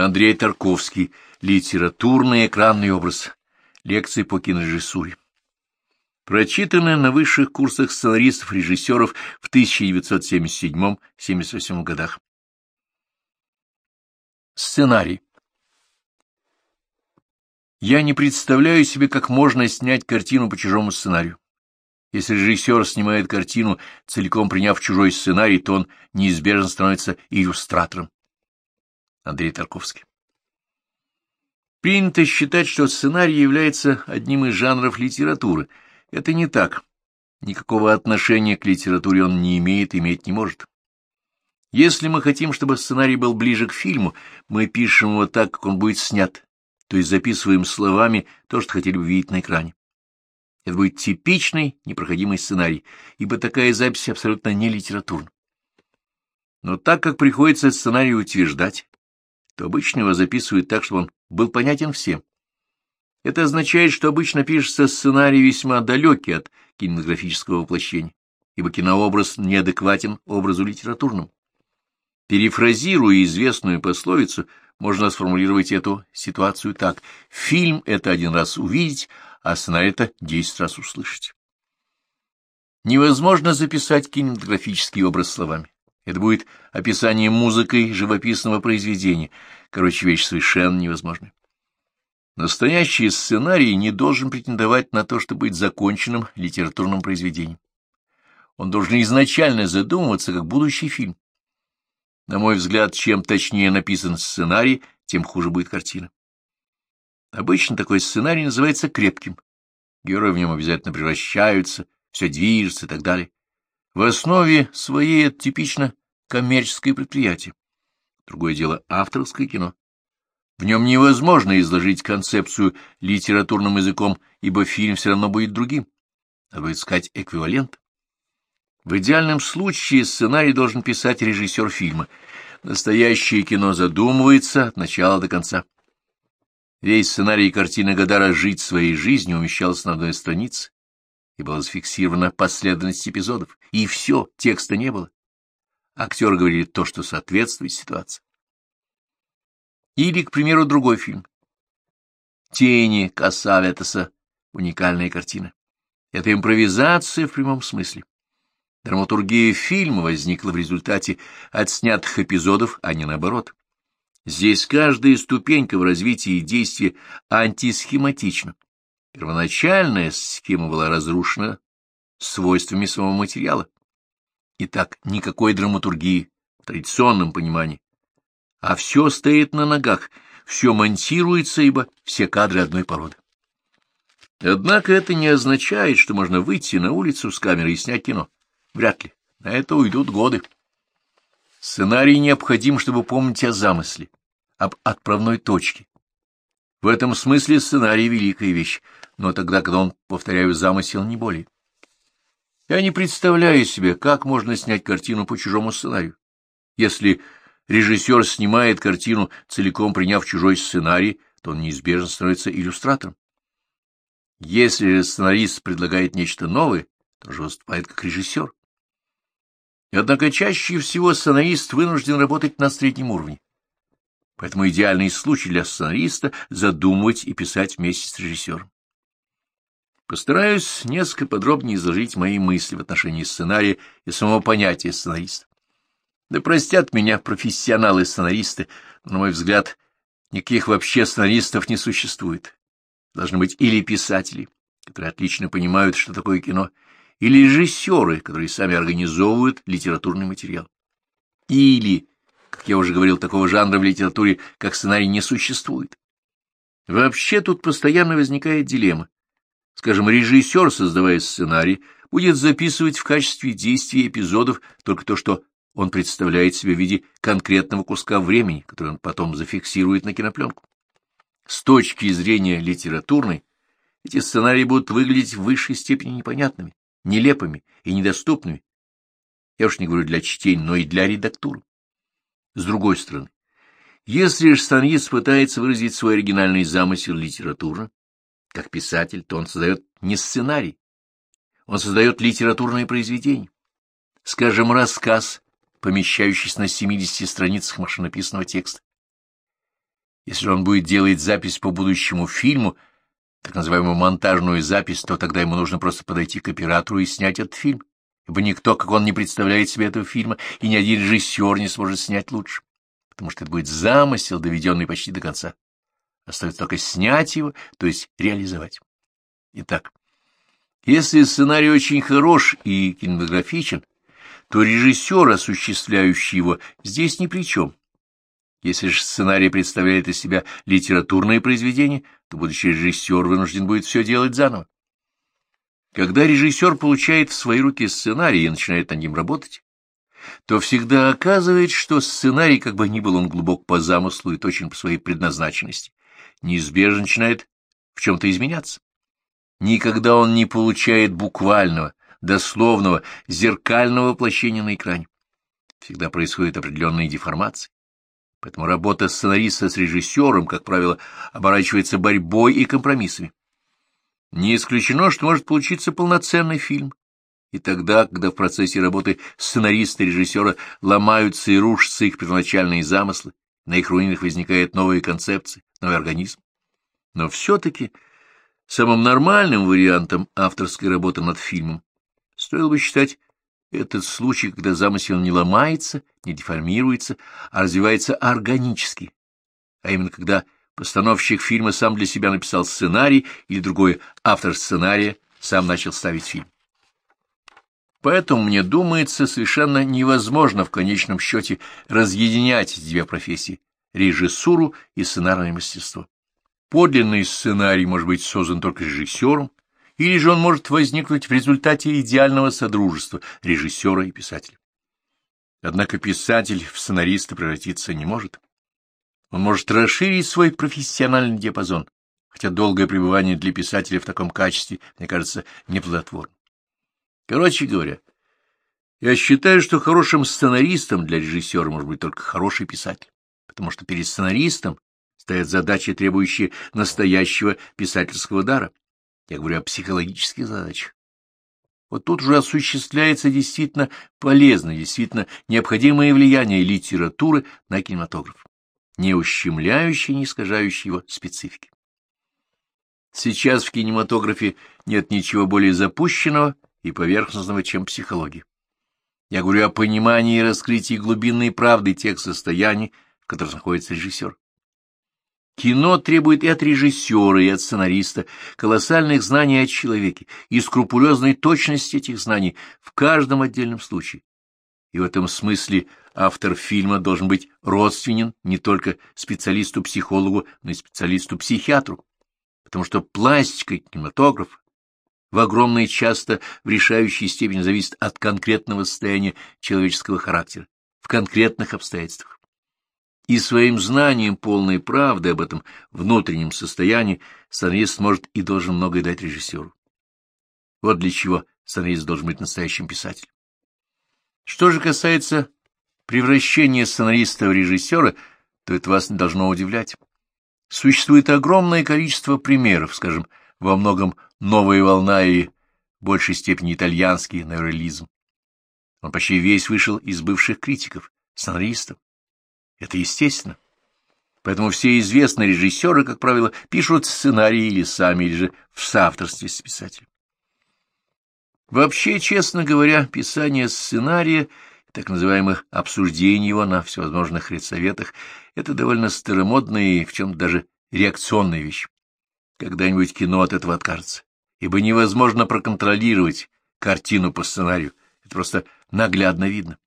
Андрей Тарковский. Литературный экранный образ. Лекции по кинорежиссуре. Прочитанное на высших курсах сценаристов-режиссеров в 1977-78 годах. Сценарий. Я не представляю себе, как можно снять картину по чужому сценарию. Если режиссер снимает картину, целиком приняв чужой сценарий, то он неизбежно становится иллюстратором. Андрей Тарковский. Принято считать, что сценарий является одним из жанров литературы. Это не так. Никакого отношения к литературе он не имеет, иметь не может. Если мы хотим, чтобы сценарий был ближе к фильму, мы пишем его так, как он будет снят, то есть записываем словами то, что хотели бы видеть на экране. Это будет типичный непроходимый сценарий, ибо такая запись абсолютно не литературна. Но так как приходится сценарий утверждать, то обычно его записывают так, чтобы он был понятен всем. Это означает, что обычно пишется сценарий весьма далекий от кинематографического воплощения, ибо кинообраз неадекватен образу литературному. Перефразируя известную пословицу, можно сформулировать эту ситуацию так. Фильм — это один раз увидеть, а сценарий — это десять раз услышать. Невозможно записать кинематографический образ словами. Это будет описание музыкой живописного произведения. Короче, вещь совершенно невозможная. Настоящий сценарий не должен претендовать на то, чтобы быть законченным литературным произведением. Он должен изначально задумываться как будущий фильм. На мой взгляд, чем точнее написан сценарий, тем хуже будет картина. Обычно такой сценарий называется крепким. Герои в нем обязательно превращаются, все движется и так далее. В основе своей это типично коммерческое предприятие. Другое дело — авторское кино. В нем невозможно изложить концепцию литературным языком, ибо фильм все равно будет другим. Надо искать эквивалент. В идеальном случае сценарий должен писать режиссер фильма. Настоящее кино задумывается от начала до конца. Весь сценарий картины Гадара «Жить своей жизнью» умещался на одной странице, и была зафиксирована последовательность эпизодов. И все, текста не было. Актер говорит то, что соответствует ситуации. Или, к примеру, другой фильм. «Тени» Кассаветеса. Уникальная картина. Это импровизация в прямом смысле. Драматургия фильма возникла в результате отснятых эпизодов, а не наоборот. Здесь каждая ступенька в развитии действия антисхематична. Первоначальная схема была разрушена свойствами самого материала. Итак, никакой драматургии в традиционном понимании. А все стоит на ногах, все монтируется, ибо все кадры одной породы. Однако это не означает, что можно выйти на улицу с камерой и снять кино. Вряд ли. На это уйдут годы. Сценарий необходим, чтобы помнить о замысле, об отправной точке. В этом смысле сценарий — великая вещь, но тогда, когда он, повторяю, замысел, не более. Я не представляю себе, как можно снять картину по чужому сценарию. Если режиссер снимает картину, целиком приняв чужой сценарий, то он неизбежно становится иллюстратором. Если сценарист предлагает нечто новое, то же выступает как режиссер. Однако чаще всего сценарист вынужден работать на среднем уровне. Поэтому идеальный случай для сценариста — задумывать и писать вместе с режиссером. Постараюсь несколько подробнее изложить мои мысли в отношении сценария и самого понятия сценариста. Да простят меня профессионалы-сценаристы, но, на мой взгляд, никаких вообще сценаристов не существует. Должны быть или писатели, которые отлично понимают, что такое кино, или режиссеры, которые сами организовывают литературный материал. Или, как я уже говорил, такого жанра в литературе, как сценарий, не существует. Вообще тут постоянно возникает дилемма. Скажем, режиссер, создавая сценарий, будет записывать в качестве действий эпизодов только то, что он представляет себе в виде конкретного куска времени, который он потом зафиксирует на кинопленку. С точки зрения литературной, эти сценарии будут выглядеть в высшей степени непонятными, нелепыми и недоступными. Я уж не говорю для чтения, но и для редактуры. С другой стороны, если же сценарист пытается выразить свой оригинальный замысел литературно, как писатель, то он создает не сценарий, он создает литературное произведение. Скажем, рассказ, помещающийся на 70 страницах машинописного текста. Если он будет делать запись по будущему фильму, так называемую монтажную запись, то тогда ему нужно просто подойти к оператору и снять этот фильм, ибо никто, как он, не представляет себе этого фильма, и ни один режиссер не сможет снять лучше, потому что это будет замысел, доведенный почти до конца. Остается только снять его, то есть реализовать. Итак, если сценарий очень хорош и кинематографичен, то режиссер, осуществляющий его, здесь ни при чем. Если же сценарий представляет из себя литературное произведение, то будущий режиссер вынужден будет все делать заново. Когда режиссер получает в свои руки сценарий и начинает над ним работать, то всегда оказывается, что сценарий, как бы ни был он глубок по замыслу и точен по своей предназначенности, неизбежно начинает в чем-то изменяться. Никогда он не получает буквального, дословного, зеркального воплощения на экране. Всегда происходят определенные деформации. Поэтому работа сценариста с режиссером, как правило, оборачивается борьбой и компромиссами. Не исключено, что может получиться полноценный фильм. И тогда, когда в процессе работы сценариста и режиссера ломаются и рушатся их первоначальные замыслы, на их руинах возникают новые концепции, новый организм. Но все-таки самым нормальным вариантом авторской работы над фильмом стоило бы считать этот случай, когда замысел не ломается, не деформируется, а развивается органически, а именно когда постановщик фильма сам для себя написал сценарий или другой автор сценария сам начал ставить фильм. Поэтому, мне думается, совершенно невозможно в конечном счете разъединять эти две профессии — режиссуру и сценарное мастерство. Подлинный сценарий может быть создан только режиссером, или же он может возникнуть в результате идеального содружества режиссера и писателя. Однако писатель в сценариста превратиться не может. Он может расширить свой профессиональный диапазон, хотя долгое пребывание для писателя в таком качестве, мне кажется, неплодотворным. Короче говоря, я считаю, что хорошим сценаристом для режиссера может быть только хороший писатель, потому что перед сценаристом стоят задачи, требующие настоящего писательского дара. Я говорю о психологических задачах. Вот тут уже осуществляется действительно полезное, действительно необходимое влияние литературы на кинематограф, не ущемляющее, не искажающее его специфики. Сейчас в кинематографе нет ничего более запущенного и поверхностного, чем психология. Я говорю о понимании и раскрытии глубинной правды тех состояний, в которых находится режиссер. Кино требует и от режиссера, и от сценариста колоссальных знаний о человеке и скрупулезной точности этих знаний в каждом отдельном случае. И в этом смысле автор фильма должен быть родственен не только специалисту-психологу, но и специалисту-психиатру, потому что пластика кинематографа в огромной часто в решающей степени зависит от конкретного состояния человеческого характера в конкретных обстоятельствах и своим знанием полной правды об этом внутреннем состоянии сценарист может и должен многое дать режиссеру. Вот для чего сценарист должен быть настоящим писателем. Что же касается превращения сценариста в режиссера, то это вас не должно удивлять. Существует огромное количество примеров, скажем, во многом новая волна и в большей степени итальянский неореализм. Он почти весь вышел из бывших критиков, сценаристов. Это естественно. Поэтому все известные режиссеры, как правило, пишут сценарии или сами, или же в соавторстве с писателем. Вообще, честно говоря, писание сценария, так называемых обсуждений его на всевозможных редсоветах, это довольно старомодная и в чем-то даже реакционная вещь. Когда-нибудь кино от этого откажется, ибо невозможно проконтролировать картину по сценарию, это просто наглядно видно.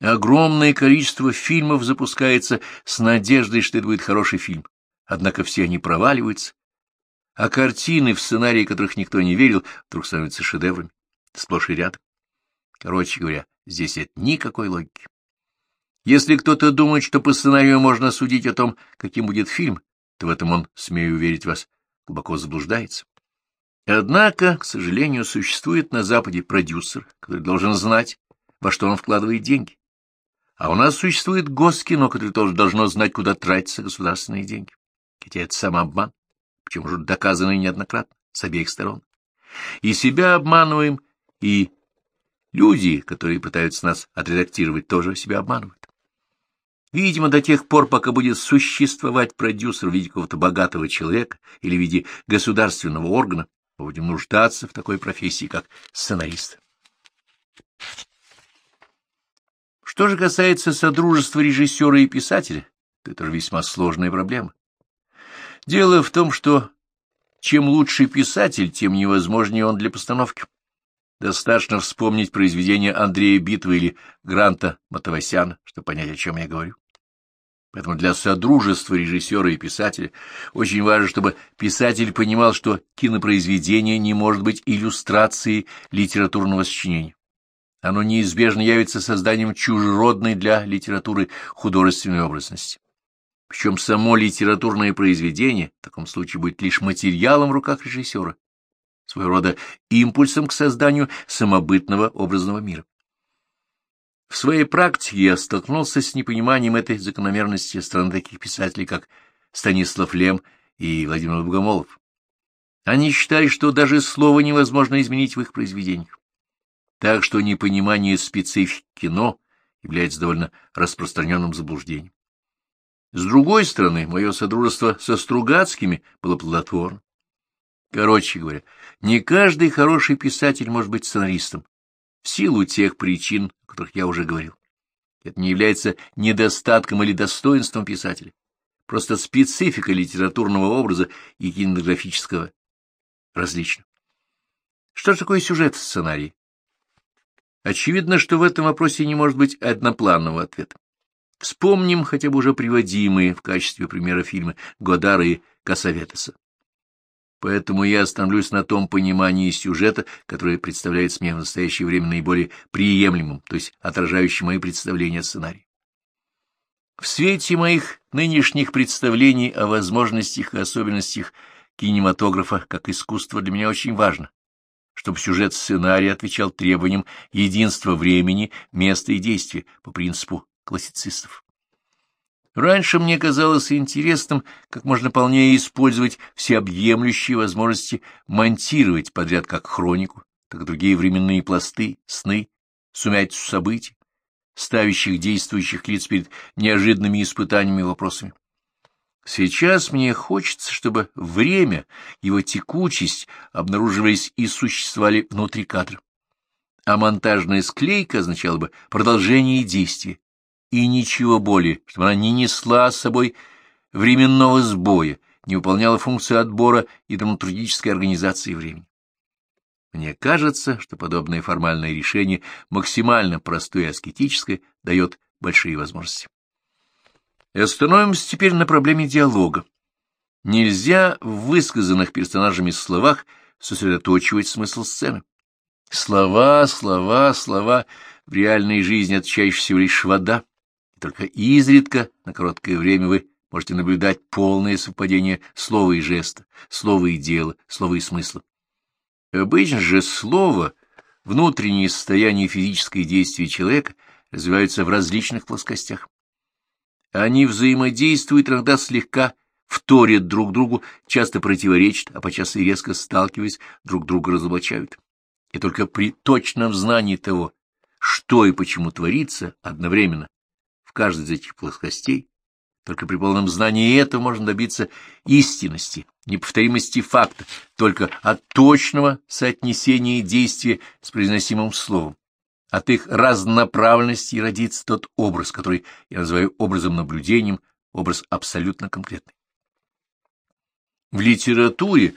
Огромное количество фильмов запускается с надеждой, что это будет хороший фильм. Однако все они проваливаются, а картины, в сценарии которых никто не верил, вдруг становятся шедеврами, сплошь и рядом. Короче говоря, здесь нет никакой логики. Если кто-то думает, что по сценарию можно судить о том, каким будет фильм, то в этом он, смею уверить вас, глубоко заблуждается. Однако, к сожалению, существует на Западе продюсер, который должен знать, во что он вкладывает деньги. А у нас существует госкино, которое тоже должно знать, куда тратятся государственные деньги. Хотя это самообман, причем уже доказано неоднократно, с обеих сторон. И себя обманываем, и люди, которые пытаются нас отредактировать, тоже себя обманывают. Видимо, до тех пор, пока будет существовать продюсер в виде какого-то богатого человека или в виде государственного органа, будем нуждаться в такой профессии, как сценарист. Что же касается содружества режиссера и писателя, то это же весьма сложная проблема. Дело в том, что чем лучше писатель, тем невозможнее он для постановки. Достаточно вспомнить произведения Андрея Битвы или Гранта Матавасяна, чтобы понять, о чем я говорю. Поэтому для содружества режиссера и писателя очень важно, чтобы писатель понимал, что кинопроизведение не может быть иллюстрацией литературного сочинения. Оно неизбежно явится созданием чужеродной для литературы художественной образности. Причем само литературное произведение в таком случае будет лишь материалом в руках режиссера, своего рода импульсом к созданию самобытного образного мира. В своей практике я столкнулся с непониманием этой закономерности страны таких писателей, как Станислав Лем и Владимир Богомолов. Они считали, что даже слово невозможно изменить в их произведениях. Так что непонимание специфики кино является довольно распространенным заблуждением. С другой стороны, мое содружество со Стругацкими было плодотворно. Короче говоря, не каждый хороший писатель может быть сценаристом, силу тех причин, о которых я уже говорил. Это не является недостатком или достоинством писателя, просто специфика литературного образа и кинематографического различна. Что же такое сюжет в сценарии? Очевидно, что в этом вопросе не может быть однопланного ответа. Вспомним хотя бы уже приводимые в качестве примера фильмы Годара и Касаветеса. Поэтому я остановлюсь на том понимании сюжета, которое представляется мне в настоящее время наиболее приемлемым, то есть отражающим мои представления о сценарии. В свете моих нынешних представлений о возможностях и особенностях кинематографа как искусства для меня очень важно, чтобы сюжет сценария отвечал требованиям единства времени, места и действия по принципу классицистов. Раньше мне казалось интересным как можно полнее использовать всеобъемлющие возможности монтировать подряд как хронику, так и другие временные пласты, сны, сумятицу событий, ставящих действующих лиц перед неожиданными испытаниями и вопросами. Сейчас мне хочется, чтобы время, его текучесть обнаруживались и существовали внутри кадра. А монтажная склейка означала бы продолжение действия, и ничего более, чтобы она не несла с собой временного сбоя, не выполняла функцию отбора и драматургической организации времени. Мне кажется, что подобное формальное решение, максимально простое и аскетическое, дает большие возможности. И остановимся теперь на проблеме диалога. Нельзя в высказанных персонажами словах сосредоточивать смысл сцены. Слова, слова, слова в реальной жизни это чаще всего лишь вода, и только изредка, на короткое время, вы можете наблюдать полное совпадение слова и жеста, слова и дела, слова и смысла. Обычно же слово, внутреннее состояние физическое действия человека развиваются в различных плоскостях. Они взаимодействуют иногда слегка, вторят друг другу, часто противоречат, а подчас и резко сталкиваясь, друг друга разоблачают. И только при точном знании того, что и почему творится одновременно, каждой из этих плоскостей. Только при полном знании этого можно добиться истинности, неповторимости факта, только от точного соотнесения действия с произносимым словом. От их разнонаправленности родится тот образ, который я называю образом наблюдением, образ абсолютно конкретный. В литературе,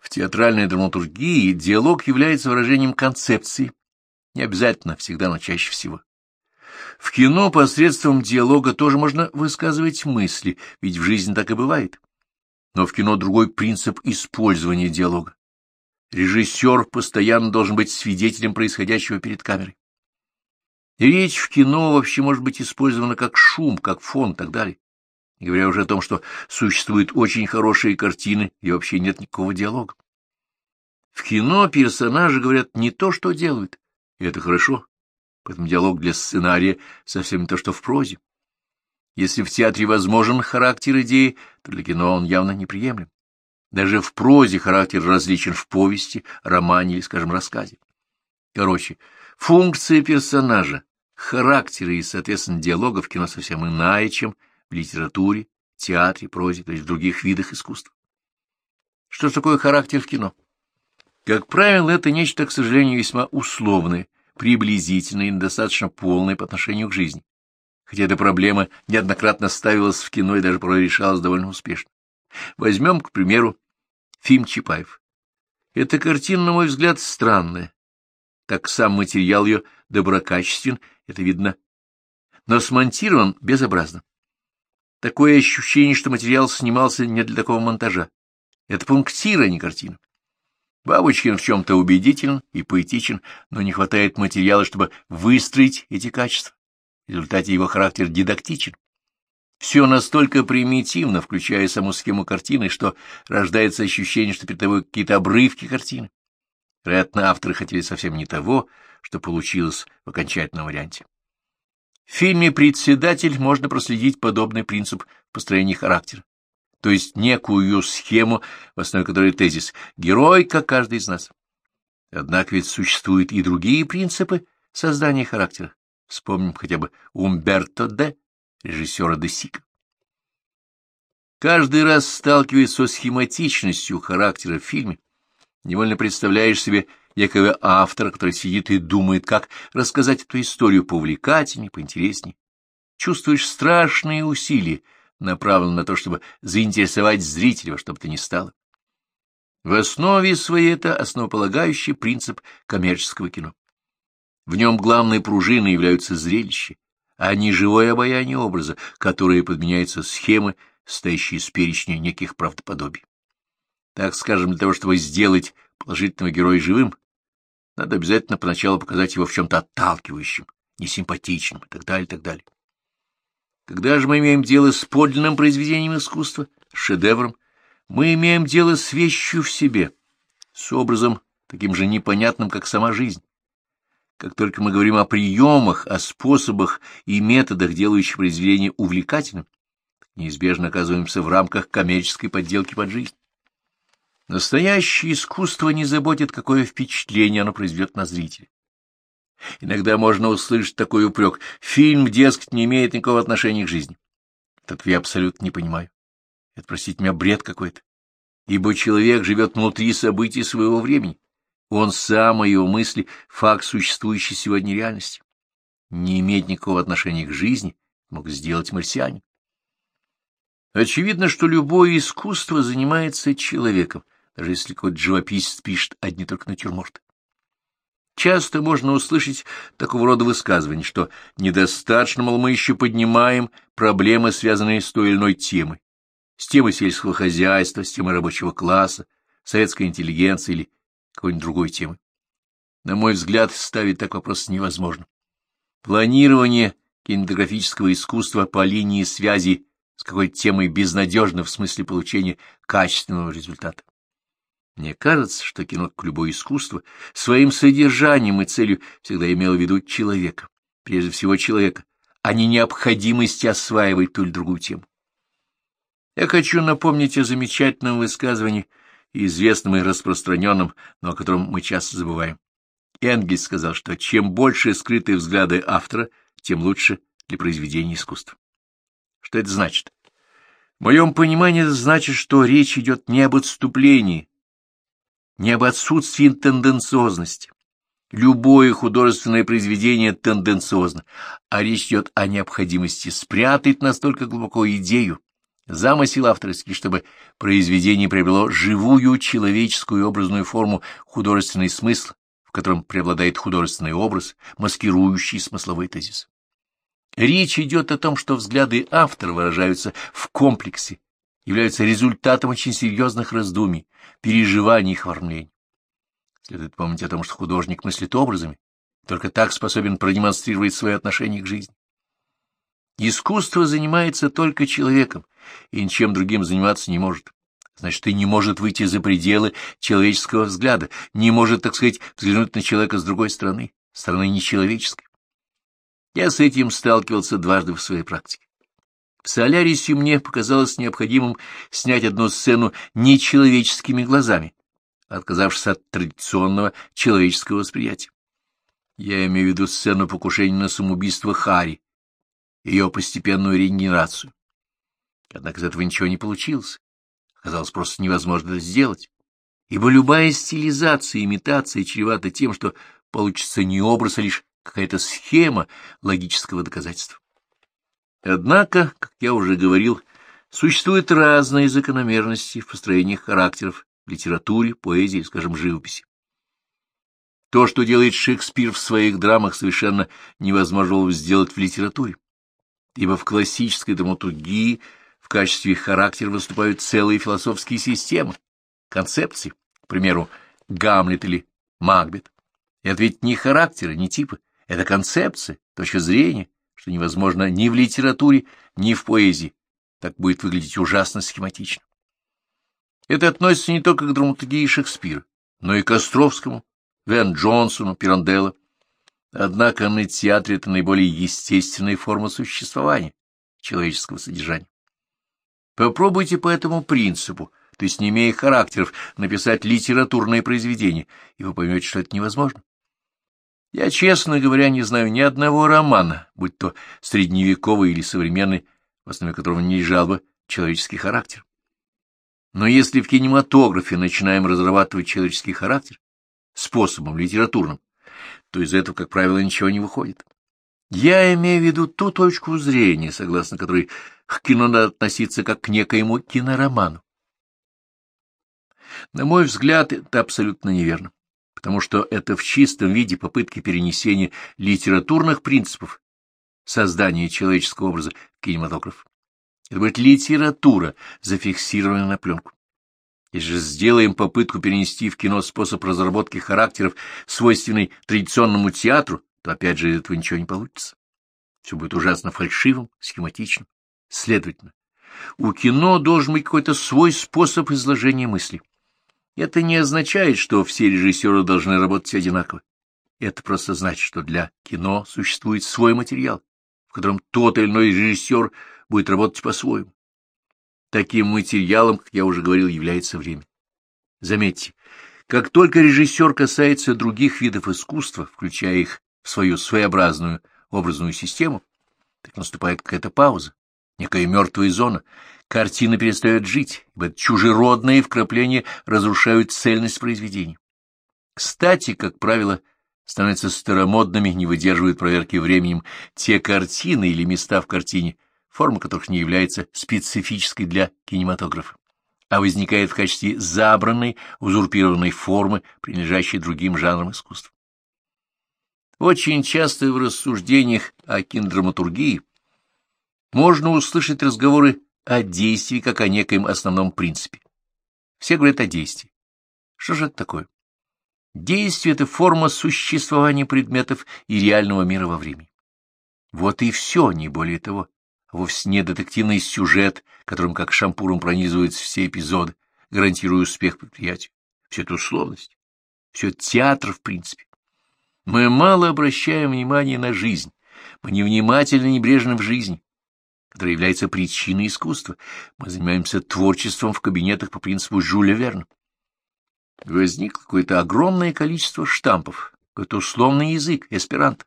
в театральной драматургии диалог является выражением концепции, не обязательно всегда, но чаще всего. В кино посредством диалога тоже можно высказывать мысли, ведь в жизни так и бывает. Но в кино другой принцип использования диалога. Режиссер постоянно должен быть свидетелем происходящего перед камерой. речь в кино вообще может быть использована как шум, как фон и так далее. Не говоря уже о том, что существуют очень хорошие картины и вообще нет никакого диалога. В кино персонажи говорят не то, что делают, и это хорошо поэтому диалог для сценария совсем не то, что в прозе. Если в театре возможен характер идеи, то для кино он явно неприемлем. Даже в прозе характер различен в повести, романе или, скажем, рассказе. Короче, функция персонажа, характера и, соответственно, диалога в кино совсем иная, чем в литературе, театре, прозе, то есть в других видах искусства. Что же такое характер в кино? Как правило, это нечто, к сожалению, весьма условное, приблизительное и недостаточно полное по отношению к жизни. Хотя эта проблема неоднократно ставилась в кино и даже порой решалась довольно успешно. Возьмем, к примеру, фильм Чапаев. Эта картина, на мой взгляд, странная. Так сам материал ее доброкачествен, это видно, но смонтирован безобразно. Такое ощущение, что материал снимался не для такого монтажа. Это пунктир, а не картина. Бабочкин в чем-то убедителен и поэтичен, но не хватает материала, чтобы выстроить эти качества. В результате его характер дидактичен. Все настолько примитивно, включая саму схему картины, что рождается ощущение, что перед тобой какие-то обрывки картины. Вероятно, авторы хотели совсем не того, что получилось в окончательном варианте. В фильме «Председатель» можно проследить подобный принцип построения характера, то есть некую схему, в основе которой тезис «герой, как каждый из нас». Однако ведь существуют и другие принципы создания характера. Вспомним хотя бы Умберто Д., режиссера Де Сика. Каждый раз, сталкиваясь со схематичностью характера в фильме, невольно представляешь себе некого автора, который сидит и думает, как рассказать эту историю поувлекательнее, поинтереснее. Чувствуешь страшные усилия, направленные на то, чтобы заинтересовать зрителя во что бы то ни стало. В основе своей это основополагающий принцип коммерческого кино. В нем главной пружиной являются зрелища, а не живое обаяние образа, которое подменяется схемы, стоящие из перечня неких правдоподобий. Так скажем, для того, чтобы сделать положительного героя живым, надо обязательно поначалу показать его в чем-то отталкивающем, несимпатичным и так далее, и так далее. Когда же мы имеем дело с подлинным произведением искусства, шедевром, мы имеем дело с вещью в себе, с образом таким же непонятным, как сама жизнь. Как только мы говорим о приемах, о способах и методах, делающих произведение увлекательным, неизбежно оказываемся в рамках коммерческой подделки под жизнь. Настоящее искусство не заботит, какое впечатление оно произведет на зрителя. Иногда можно услышать такой упрек. Фильм, дескать, не имеет никакого отношения к жизни. Так я абсолютно не понимаю. Это, простите меня, бред какой-то. Ибо человек живет внутри событий своего времени. Он сам и его мысли — факт существующей сегодня реальности. Не иметь никакого отношения к жизни мог сделать марсианин. Очевидно, что любое искусство занимается человеком, даже если какой-то живописец пишет одни только натюрморты. Часто можно услышать такого рода высказывания, что недостаточно, мол, мы еще поднимаем проблемы, связанные с той или иной темой, с темой сельского хозяйства, с темой рабочего класса, советской интеллигенции или какой-нибудь другой темы. На мой взгляд, ставить так вопрос невозможно. Планирование кинематографического искусства по линии связи с какой-то темой безнадежно в смысле получения качественного результата. Мне кажется, что кино, как любое искусство, своим содержанием и целью всегда имело в виду человека, прежде всего человека, а не необходимости осваивать ту или другую тему. Я хочу напомнить о замечательном высказывании, известном и распространенном, но о котором мы часто забываем. Энгельс сказал, что чем больше скрытые взгляды автора, тем лучше для произведения искусства. Что это значит? В моем понимании это значит, что речь идет не об отступлении, не об отсутствии тенденциозности. Любое художественное произведение тенденциозно, а речь идет о необходимости спрятать настолько глубоко идею, замысел авторский, чтобы произведение приобрело живую человеческую образную форму, художественный смысл, в котором преобладает художественный образ, маскирующий смысловой тезис. Речь идет о том, что взгляды автора выражаются в комплексе, являются результатом очень серьезных раздумий, переживаний и оформлений. Следует помнить о том, что художник мыслит образами, только так способен продемонстрировать свое отношение к жизни. Искусство занимается только человеком, и ничем другим заниматься не может. Значит, и не может выйти за пределы человеческого взгляда, не может, так сказать, взглянуть на человека с другой стороны, стороны нечеловеческой. Я с этим сталкивался дважды в своей практике. В Солярисе мне показалось необходимым снять одну сцену нечеловеческими глазами, отказавшись от традиционного человеческого восприятия. Я имею в виду сцену покушения на самоубийство Хари, ее постепенную регенерацию. Однако из этого ничего не получилось. Казалось просто невозможно это сделать, ибо любая стилизация и имитация чревата тем, что получится не образ, а лишь какая-то схема логического доказательства. Однако, как я уже говорил, существуют разные закономерности в построении характеров в литературе, поэзии, скажем, живописи. То, что делает Шекспир в своих драмах, совершенно невозможно было сделать в литературе, ибо в классической драматургии в качестве характера выступают целые философские системы, концепции, к примеру, Гамлет или Макбет. Это ведь не характеры, не типы, это концепция, точка зрения, что невозможно ни в литературе, ни в поэзии. Так будет выглядеть ужасно схематично. Это относится не только к драматургии Шекспира, но и к Островскому, Вен Джонсону, Пиранделло. Однако на театре это наиболее естественная форма существования человеческого содержания. Попробуйте по этому принципу, то есть не имея характеров, написать литературное произведение, и вы поймете, что это невозможно. Я, честно говоря, не знаю ни одного романа, будь то средневековый или современный, в основе которого не лежал бы человеческий характер. Но если в кинематографе начинаем разрабатывать человеческий характер способом литературным, то из этого, как правило, ничего не выходит. Я имею в виду ту точку зрения, согласно которой к кино надо относиться как к некоему кинороману. На мой взгляд, это абсолютно неверно, потому что это в чистом виде попытки перенесения литературных принципов создания человеческого образа в кинематограф. Это будет литература, зафиксированная на пленку. Если же сделаем попытку перенести в кино способ разработки характеров, свойственный традиционному театру, то опять же этого ничего не получится. Все будет ужасно фальшивым, схематичным. Следовательно, у кино должен быть какой-то свой способ изложения мысли. Это не означает, что все режиссеры должны работать одинаково. Это просто значит, что для кино существует свой материал, в котором тот или иной режиссер будет работать по-своему. Таким материалом, как я уже говорил, является время. Заметьте, как только режиссер касается других видов искусства, включая их в свою своеобразную образную систему, так наступает какая-то пауза, некая мертвая зона. Картина перестает жить, ибо чужеродные вкрапления разрушают цельность произведения. Кстати, как правило, становятся старомодными, не выдерживают проверки временем те картины или места в картине, форма которых не является специфической для кинематографа, а возникает в качестве забранной, узурпированной формы, принадлежащей другим жанрам искусства. Очень часто в рассуждениях о кинодраматургии можно услышать разговоры о действии как о некоем основном принципе. Все говорят о действии. Что же это такое? Действие — это форма существования предметов и реального мира во времени. Вот и все, не более того вовсе не детективный сюжет, которым как шампуром пронизываются все эпизоды, гарантируя успех предприятия. Все это условность, все театр в принципе. Мы мало обращаем внимание на жизнь, мы невнимательно небрежны в жизни, которая является причиной искусства. Мы занимаемся творчеством в кабинетах по принципу Жюля Верна. Возникло какое-то огромное количество штампов, какой-то условный язык, эсперанто.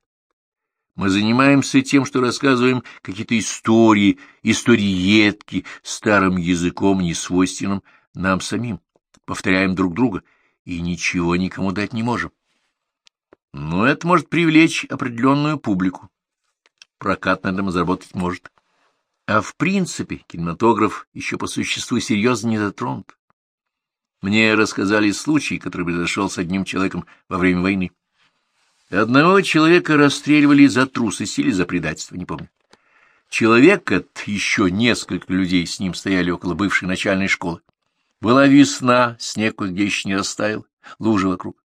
Мы занимаемся тем, что рассказываем какие-то истории, историетки, старым языком, несвойственным нам самим. Повторяем друг друга и ничего никому дать не можем. Но это может привлечь определенную публику. Прокат на этом заработать может. А в принципе кинематограф еще по существу серьезно не затронут. Мне рассказали случай, который произошел с одним человеком во время войны. Одного человека расстреливали за трусость или за предательство, не помню. Человек этот, еще несколько людей с ним стояли около бывшей начальной школы. Была весна, снег кое-где еще не растаял, лужи вокруг.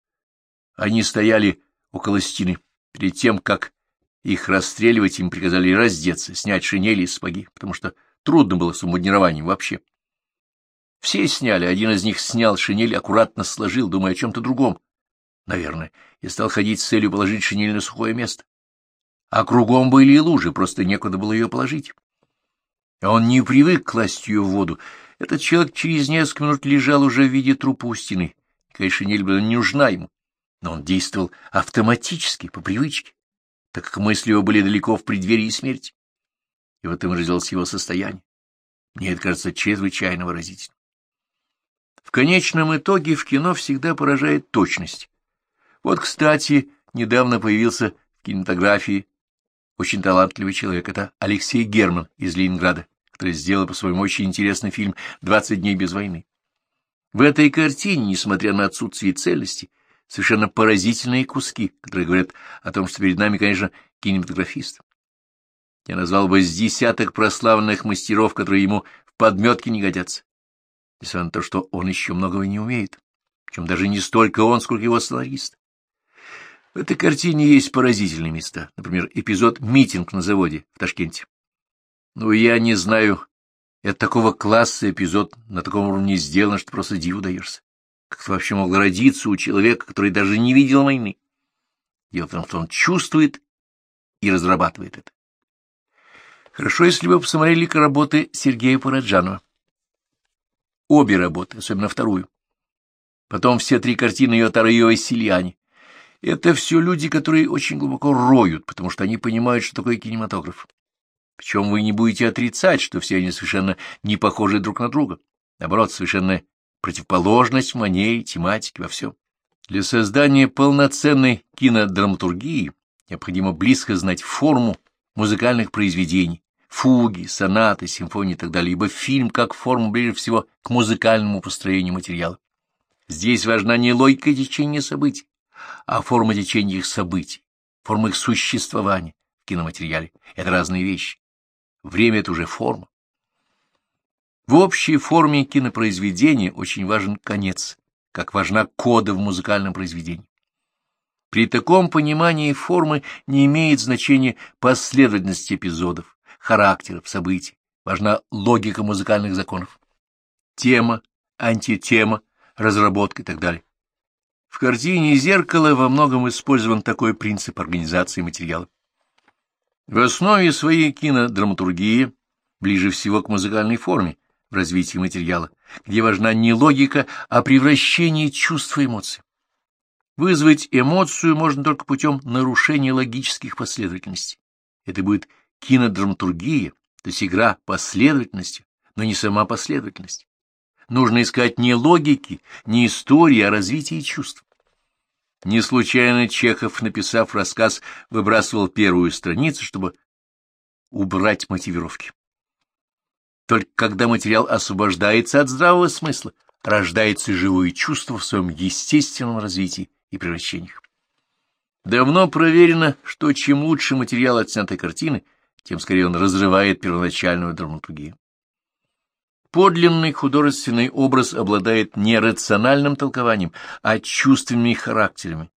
Они стояли около стены. Перед тем, как их расстреливать, им приказали раздеться, снять шинели и сапоги, потому что трудно было с умуднированием вообще. Все сняли, один из них снял шинель, аккуратно сложил, думая о чем-то другом наверное, и стал ходить с целью положить шинель на сухое место. А кругом были и лужи, просто некуда было ее положить. А он не привык класть ее в воду. Этот человек через несколько минут лежал уже в виде трупа у стены. Какая шинель была не нужна ему. но он действовал автоматически, по привычке, так как мысли его были далеко в преддверии смерти. И вот им родилось его состояние. Мне это кажется чрезвычайно выразительным. В конечном итоге в кино всегда поражает точность. Вот, кстати, недавно появился в кинематографии очень талантливый человек. Это Алексей Герман из Ленинграда, который сделал по-своему очень интересный фильм «20 дней без войны». В этой картине, несмотря на отсутствие цельности, совершенно поразительные куски, которые говорят о том, что перед нами, конечно, кинематографист. Я назвал бы с десяток прославленных мастеров, которые ему в подметке не годятся. Несмотря на то, что он еще многого не умеет, причем даже не столько он, сколько его сценарист. В этой картине есть поразительные места, например, эпизод «Митинг на заводе» в Ташкенте. Ну, я не знаю, это такого класса эпизод на таком уровне сделано, что просто диву даешься. Как это вообще могло родиться у человека, который даже не видел войны? Дело в том, что он чувствует и разрабатывает это. Хорошо, если вы посмотрели работы Сергея Параджанова. Обе работы, особенно вторую. Потом все три картины Йотаро и Васильяне. Это все люди, которые очень глубоко роют, потому что они понимают, что такое кинематограф. Причем вы не будете отрицать, что все они совершенно не похожи друг на друга. Наоборот, совершенно противоположность в манере, тематике, во всем. Для создания полноценной кинодраматургии необходимо близко знать форму музыкальных произведений, фуги, сонаты, симфонии и так далее, ибо фильм как форма ближе всего к музыкальному построению материала. Здесь важна не логика течения событий, а форма течения их событий, форма их существования в киноматериале. Это разные вещи. Время — это уже форма. В общей форме кинопроизведения очень важен конец, как важна кода в музыкальном произведении. При таком понимании формы не имеет значения последовательность эпизодов, характеров, событий. Важна логика музыкальных законов. Тема, антитема, разработка и так далее. В картине «Зеркало» во многом использован такой принцип организации материала. В основе своей кинодраматургии ближе всего к музыкальной форме в развитии материала, где важна не логика, а превращение чувств и эмоций. Вызвать эмоцию можно только путем нарушения логических последовательностей. Это будет кинодраматургия, то есть игра последовательностью, но не сама последовательность. Нужно искать не логики, не истории, а развитие чувств. Не случайно Чехов, написав рассказ, выбрасывал первую страницу, чтобы убрать мотивировки. Только когда материал освобождается от здравого смысла, рождается живое чувство в своем естественном развитии и превращениях. Давно проверено, что чем лучше материал отснятой картины, тем скорее он разрывает первоначальную драматургию. Подлинный художественный образ обладает не рациональным толкованием, а чувственными характерами,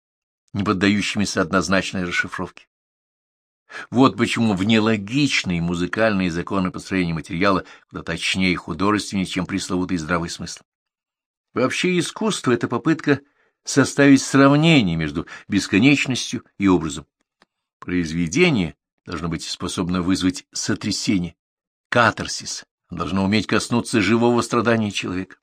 не поддающимися однозначной расшифровке. Вот почему внелогичные музыкальные законы построения материала куда точнее и художественнее, чем пресловутый здравый смысл. Вообще искусство — это попытка составить сравнение между бесконечностью и образом. Произведение должно быть способно вызвать сотрясение, катарсис, должно уметь коснуться живого страдания человека.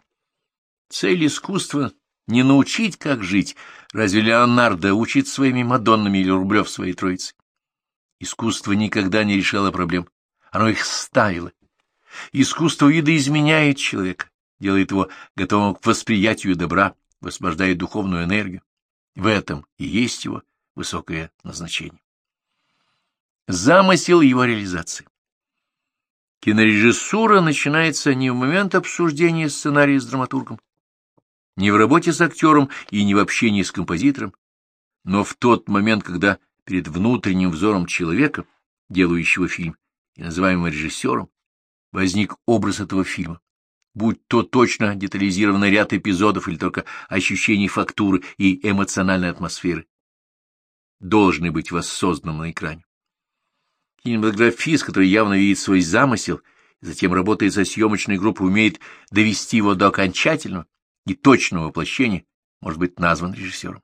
Цель искусства — не научить, как жить, разве Леонардо учит своими Мадоннами или Рублев своей Троицей. Искусство никогда не решало проблем, оно их ставило. Искусство видоизменяет человека, делает его готовым к восприятию добра, высвобождает духовную энергию. В этом и есть его высокое назначение. Замысел его реализации. Кинорежиссура начинается не в момент обсуждения сценария с драматургом, не в работе с актером и не в общении с композитором, но в тот момент, когда перед внутренним взором человека, делающего фильм, и называемого режиссером, возник образ этого фильма, будь то точно детализированный ряд эпизодов или только ощущение фактуры и эмоциональной атмосферы, должны быть воссозданы на экране. Кинематографист, который явно видит свой замысел, затем работает со съемочной группой, умеет довести его до окончательного и точного воплощения, может быть назван режиссером.